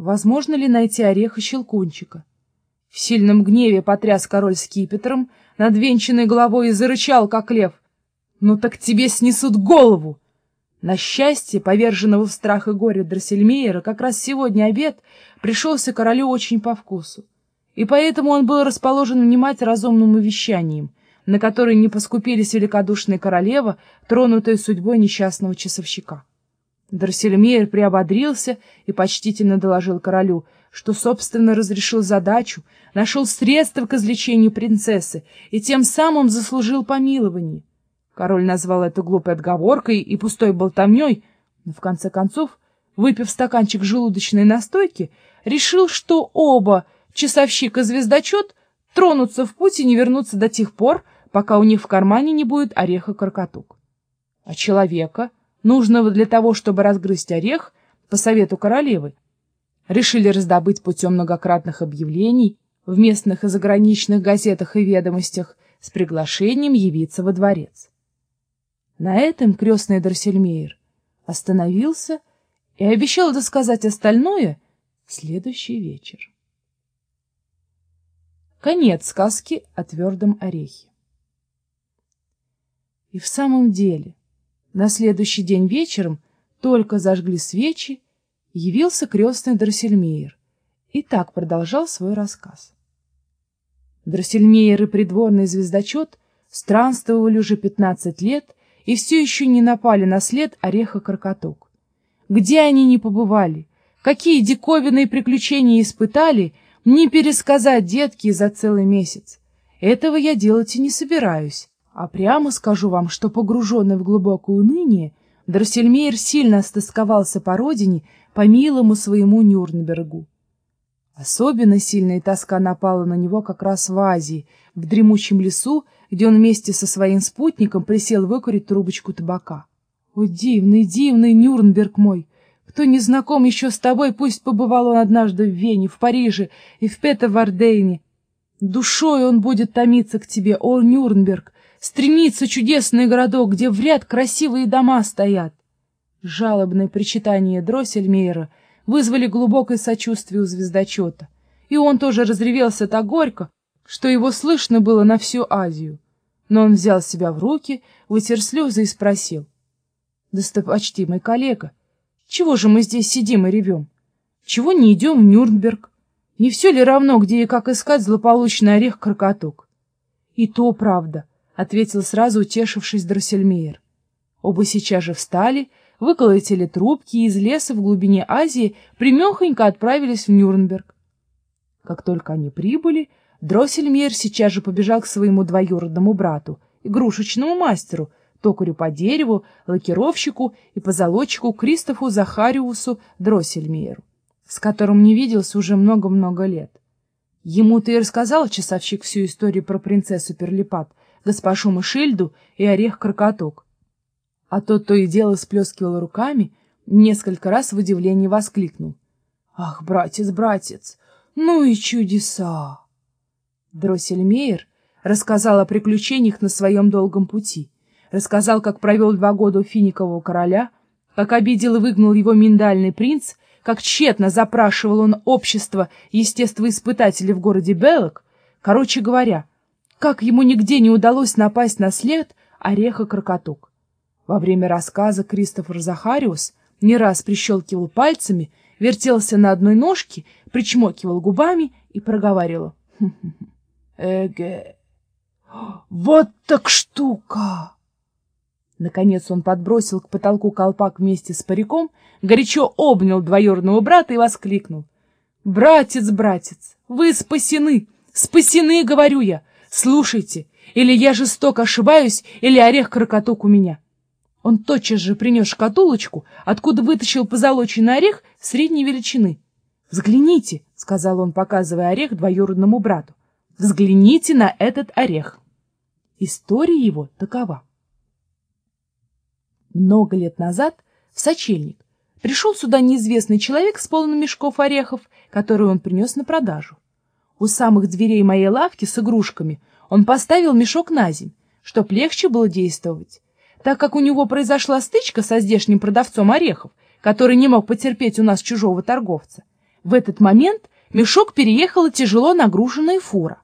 Возможно ли найти ореха щелкунчика? В сильном гневе потряс король скипетром над венчанной головой и зарычал, как лев. «Ну так тебе снесут голову!» На счастье, поверженного в страх и горе Дроссельмейера, как раз сегодня обед пришелся королю очень по вкусу. И поэтому он был расположен внимать разумным увещаниям, на которые не поскупились великодушная королева, тронутая судьбой несчастного часовщика. Дроссельмейер приободрился и почтительно доложил королю, что, собственно, разрешил задачу, нашел средства к излечению принцессы и тем самым заслужил помилование. Король назвал это глупой отговоркой и пустой болтовней, но, в конце концов, выпив стаканчик желудочной настойки, решил, что оба, часовщик и звездочет, тронутся в путь и не вернутся до тех пор, пока у них в кармане не будет ореха-каркатук. А человека, нужного для того, чтобы разгрызть орех, по совету королевы, решили раздобыть путем многократных объявлений в местных и заграничных газетах и ведомостях с приглашением явиться во дворец. На этом крестный Дорсельмейр остановился и обещал досказать остальное в следующий вечер. Конец сказки о твердом орехе. И в самом деле, на следующий день вечером только зажгли свечи, явился крестный Дроссельмейер и так продолжал свой рассказ. Дроссельмейер и придворный звездочет странствовали уже пятнадцать лет и все еще не напали на след ореха-каркаток. Где они не побывали, какие диковинные приключения испытали, не пересказать детки за целый месяц. Этого я делать и не собираюсь, а прямо скажу вам, что погруженный в глубокое уныние, Дроссельмейер сильно стосковался по родине, по милому своему Нюрнбергу. Особенно сильная тоска напала на него как раз в Азии, в дремучем лесу, где он вместе со своим спутником присел выкурить трубочку табака. «О, дивный, дивный Нюрнберг мой! Кто не знаком еще с тобой, пусть побывал он однажды в Вене, в Париже и в Петовардейне. Душой он будет томиться к тебе, о, Нюрнберг, стремится чудесный городок, где в ряд красивые дома стоят». Жалобные причитания Дроссельмейера вызвали глубокое сочувствие у звездочета, и он тоже разревелся так горько, что его слышно было на всю Азию. Но он взял себя в руки, вытер слезы и спросил. «Достопочтимый коллега, чего же мы здесь сидим и ревем? Чего не идем в Нюрнберг? Не все ли равно, где и как искать злополучный орех-крокоток?» «И то правда», — ответил сразу утешившись Дроссельмейер. Оба сейчас же встали, выколотили трубки и из леса в глубине Азии примехонько отправились в Нюрнберг. Как только они прибыли, Дроссельмейр сейчас же побежал к своему двоюродному брату, игрушечному мастеру, токарю по дереву, лакировщику и позолотчику Кристофу Захариусу Дроссельмейеру, с которым не виделся уже много-много лет. Ему-то и рассказал часовщик всю историю про принцессу Перлипат, госпожу Мышильду и орех-крокоток. А тот то и дело сплескивал руками, несколько раз в удивлении воскликнул. «Ах, братец, братец, ну и чудеса!» Дроссельмейер рассказал о приключениях на своем долгом пути, рассказал, как провел два года у финикового короля, как обидел и выгнал его миндальный принц, как тщетно запрашивал он общество естествоиспытателей в городе Белок, короче говоря, как ему нигде не удалось напасть на след ореха-крокоток. Во время рассказа Кристофер Захариус не раз прищелкивал пальцами, вертелся на одной ножке, причмокивал губами и проговаривал. Эге. Вот так штука! Наконец он подбросил к потолку колпак вместе с париком, горячо обнял двоюродного брата и воскликнул. «Братец, братец, вы спасены! Спасены, говорю я! Слушайте, или я жестоко ошибаюсь, или орех-крокоток у меня!» Он тотчас же принес шкатулочку, откуда вытащил позолоченный орех средней величины. «Взгляните», — сказал он, показывая орех двоюродному брату. Взгляните на этот орех. История его такова. Много лет назад в сочельник пришел сюда неизвестный человек с полным мешков орехов, которые он принес на продажу. У самых дверей моей лавки с игрушками он поставил мешок на земь, чтоб легче было действовать, так как у него произошла стычка со здешним продавцом орехов, который не мог потерпеть у нас чужого торговца. В этот момент мешок переехала тяжело нагруженная фура.